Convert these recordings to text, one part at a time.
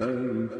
ألف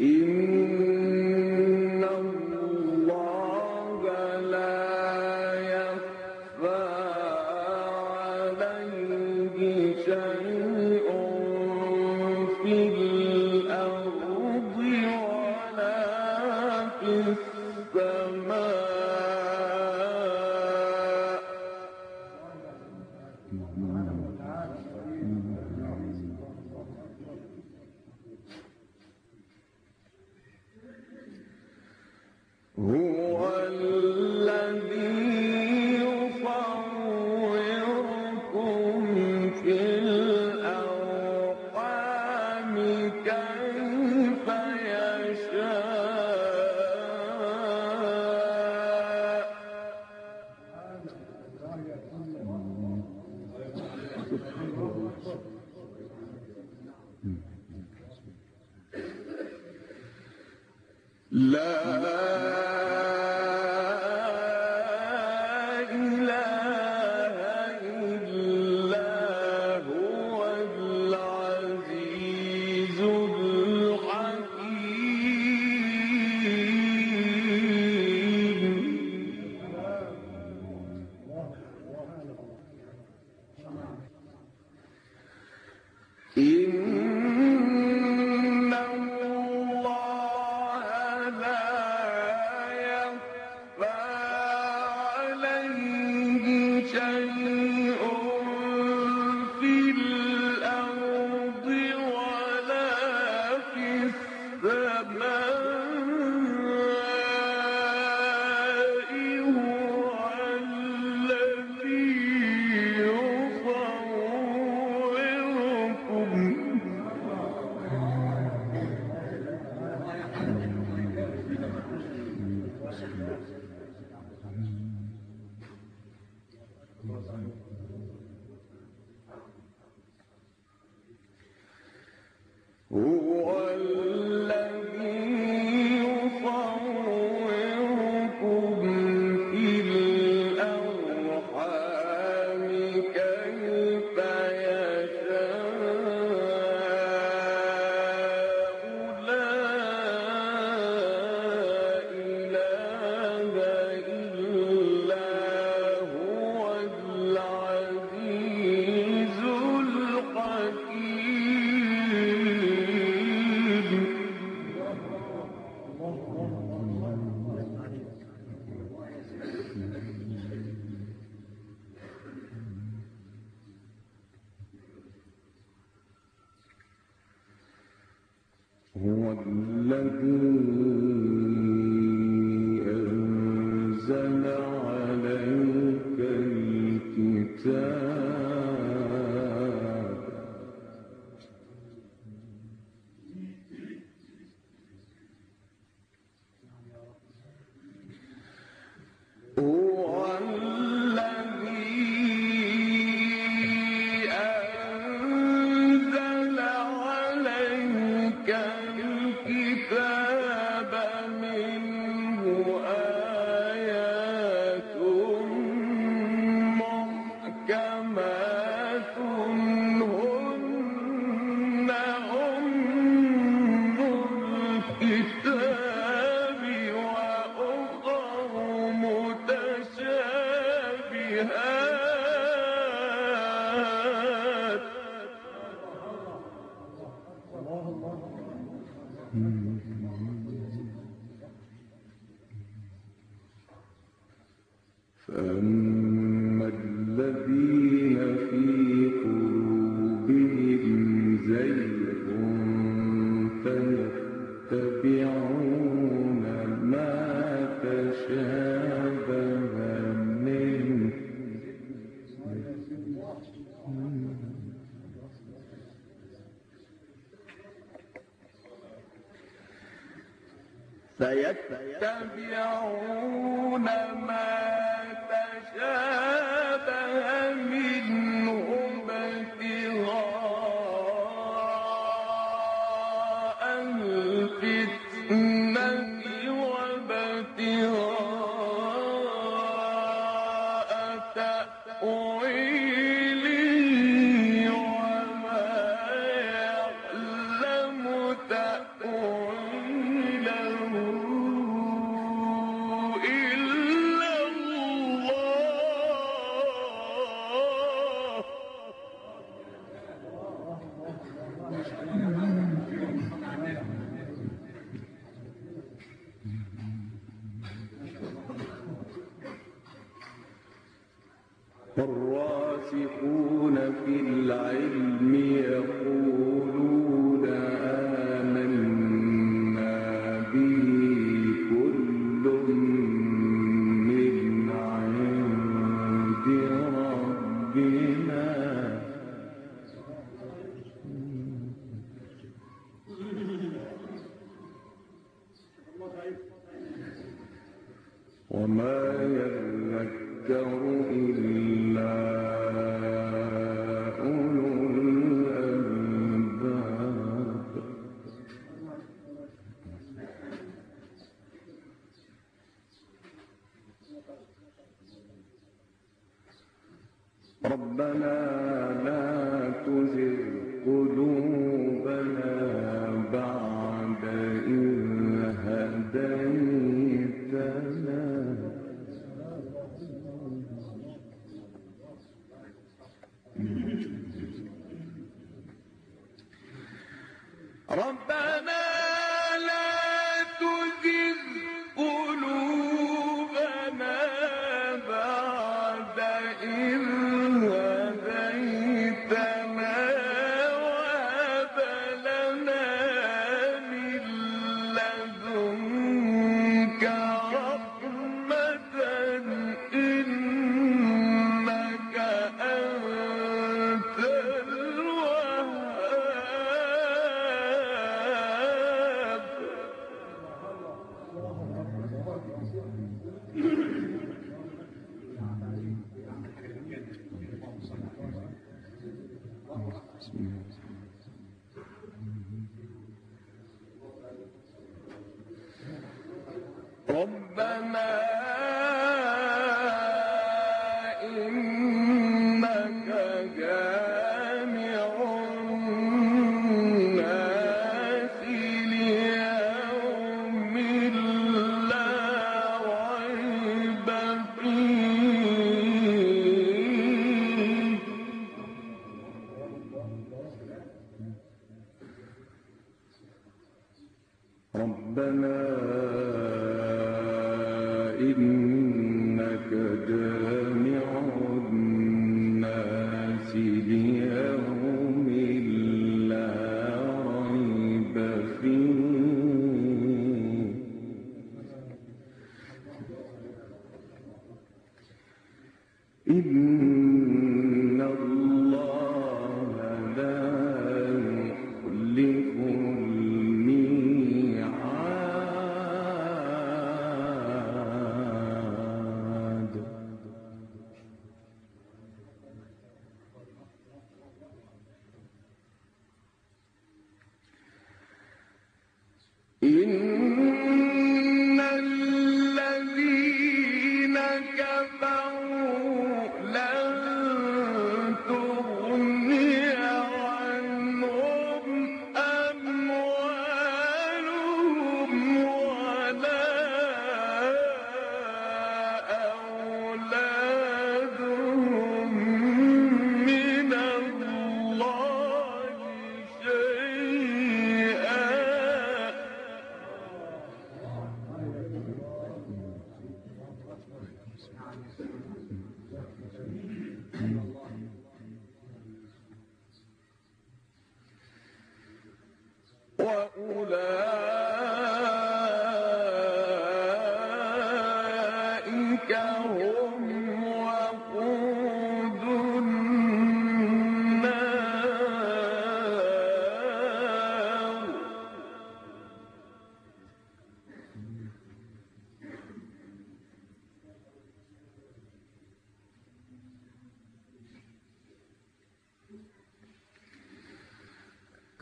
إن yet إن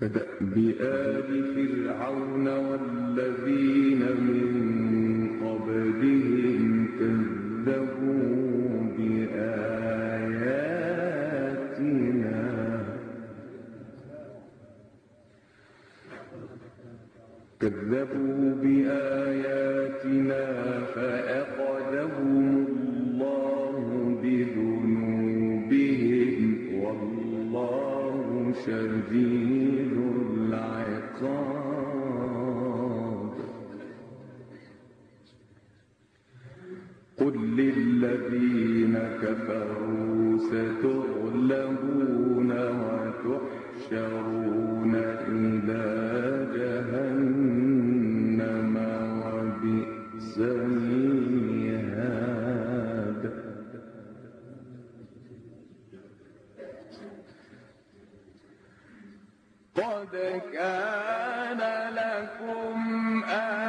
بآل فرعون والذين من قبلهم كذبوا بآياتنا. كذبوا بآياتنا فآل قد كان لكم آه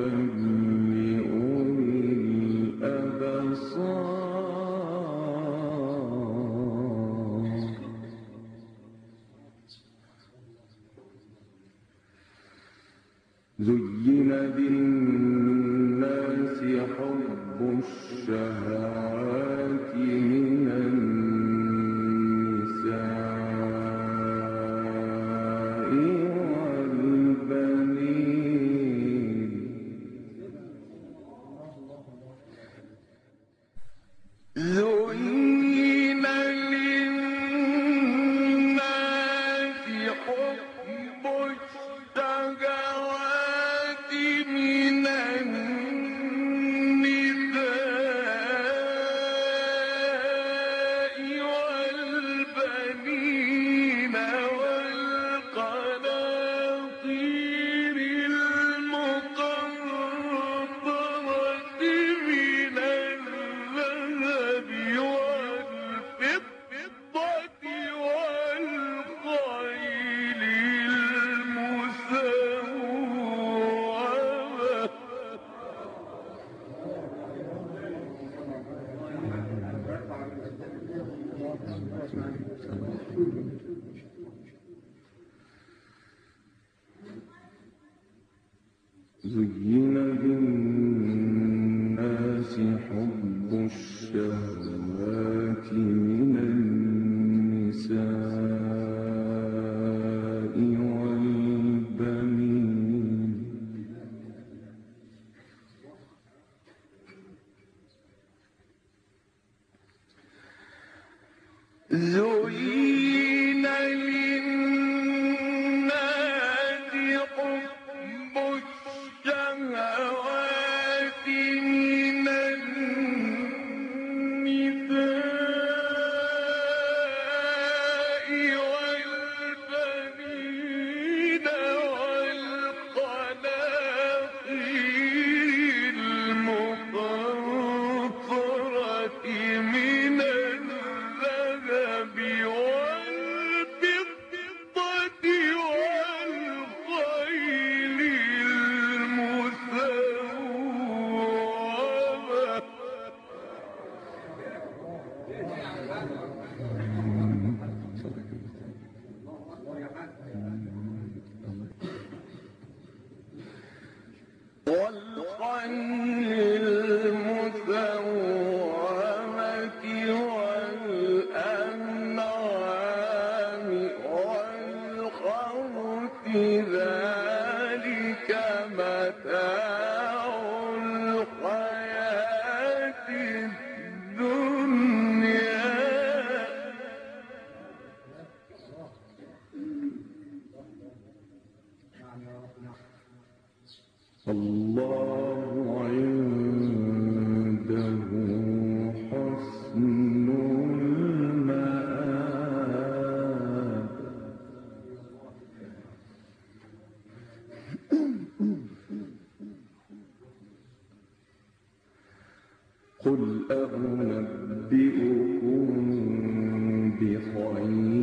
open قل أنبئكم بخير.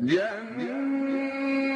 جنات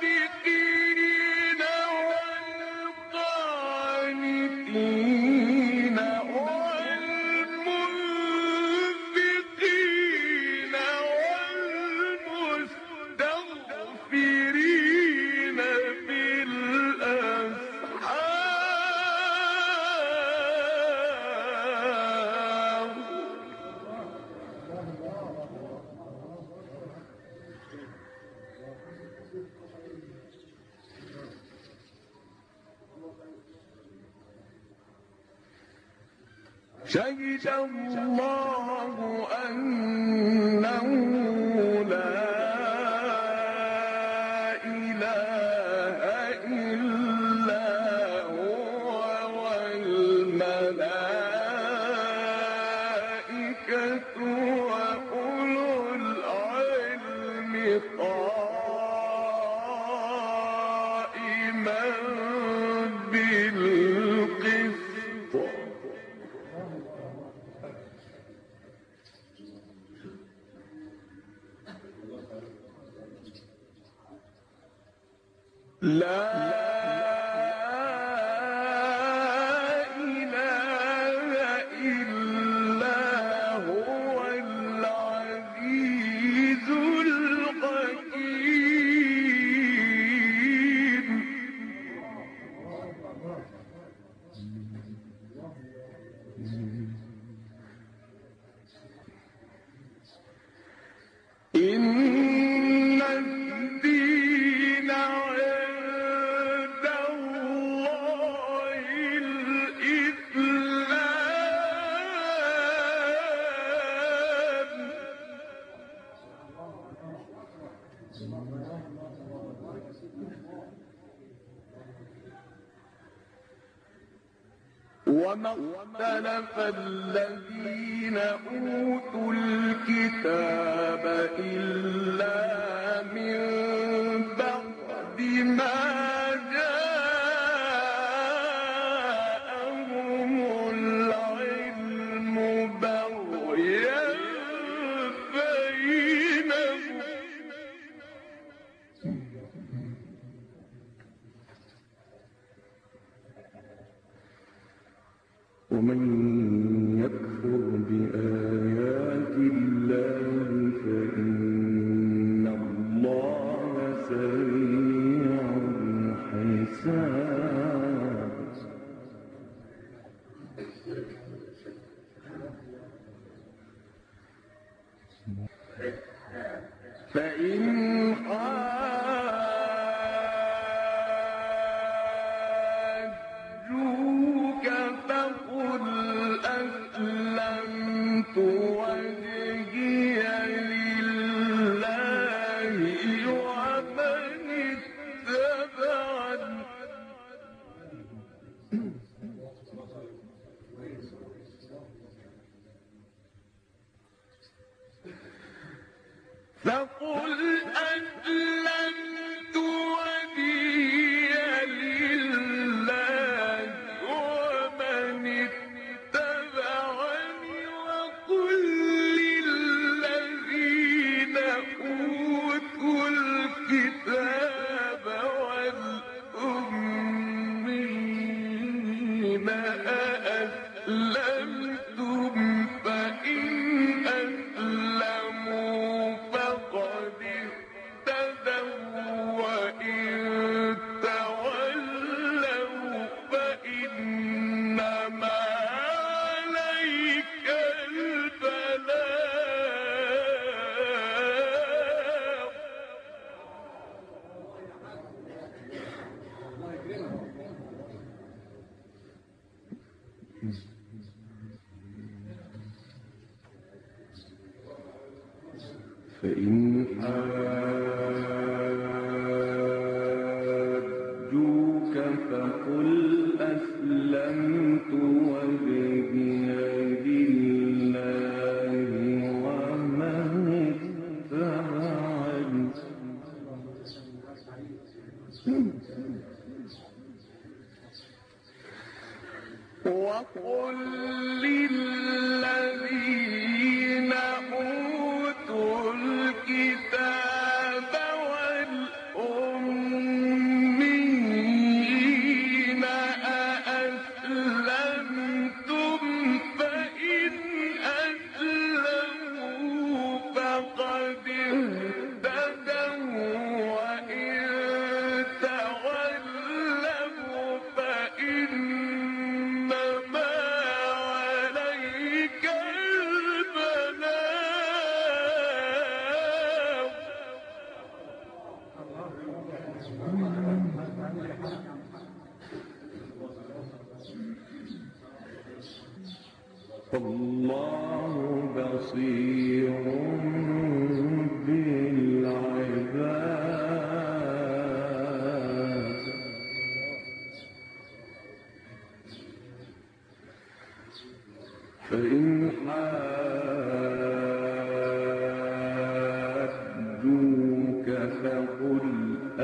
be a. شهد الله لا. اختلف وقل للذين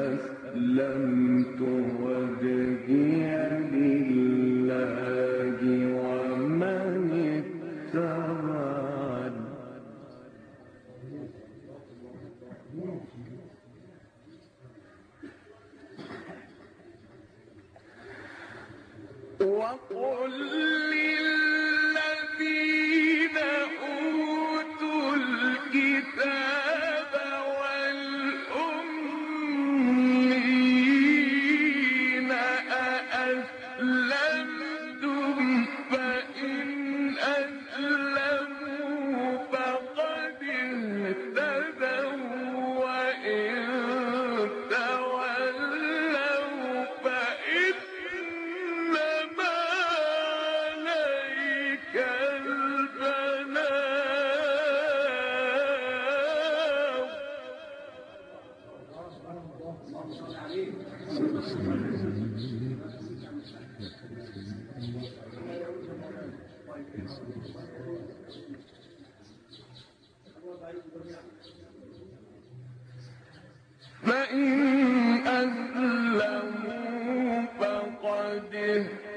أسلمت فإن أسلموا فقد اهتدوا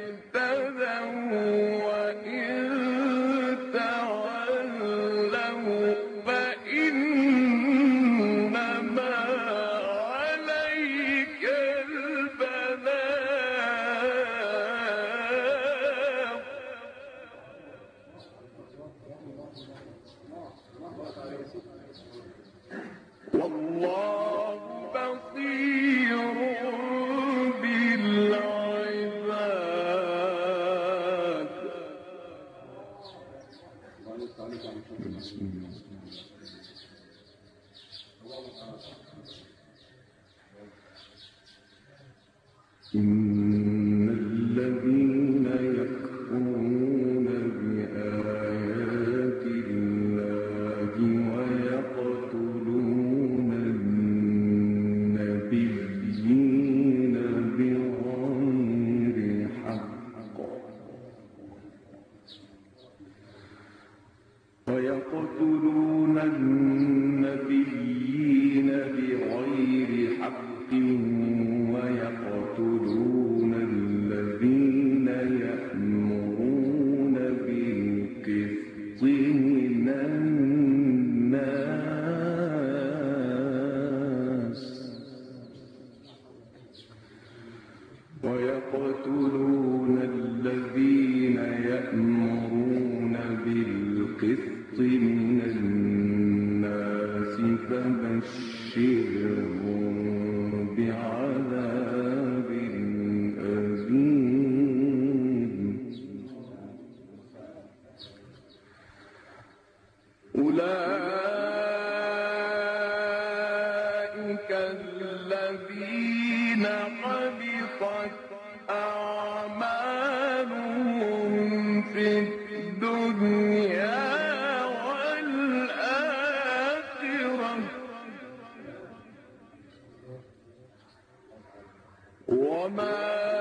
وما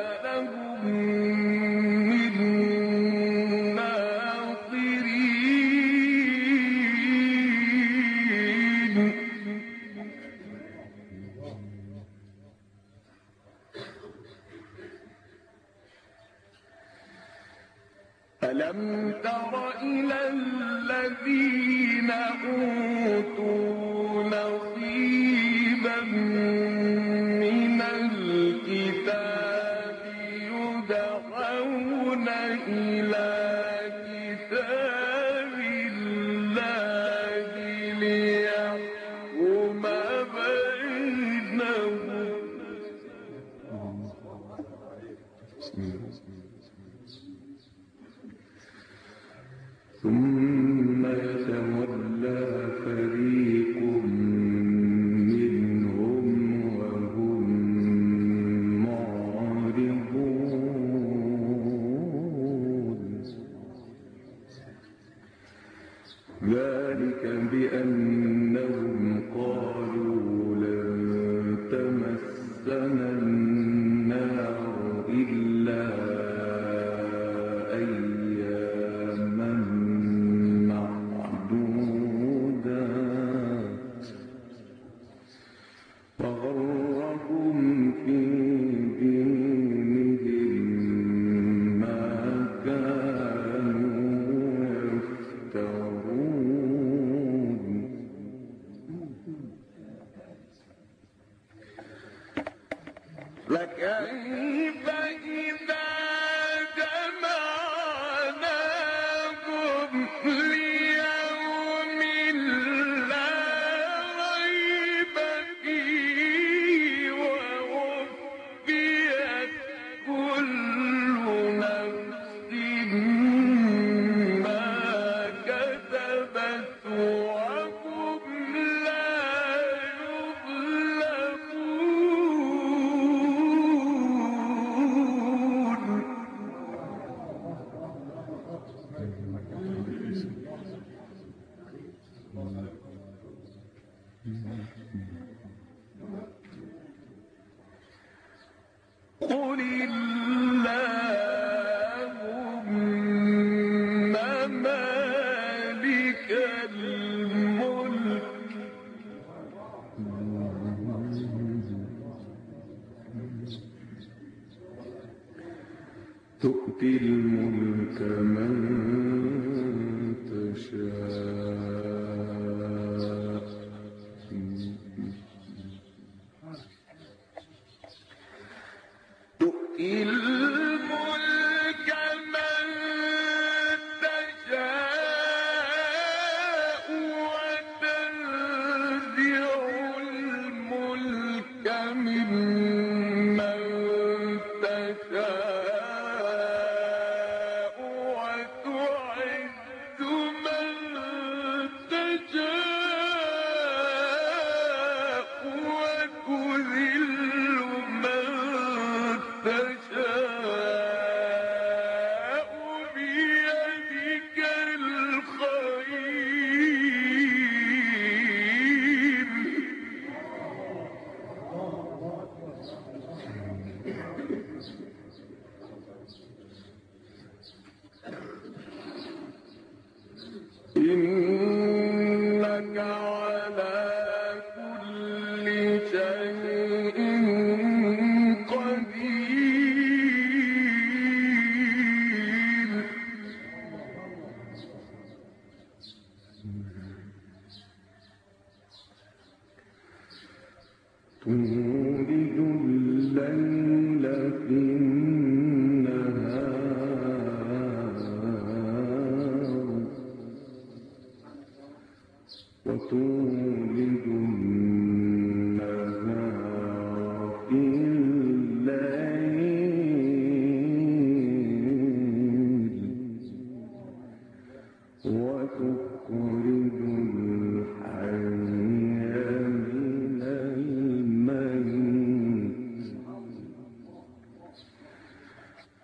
قل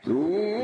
Tu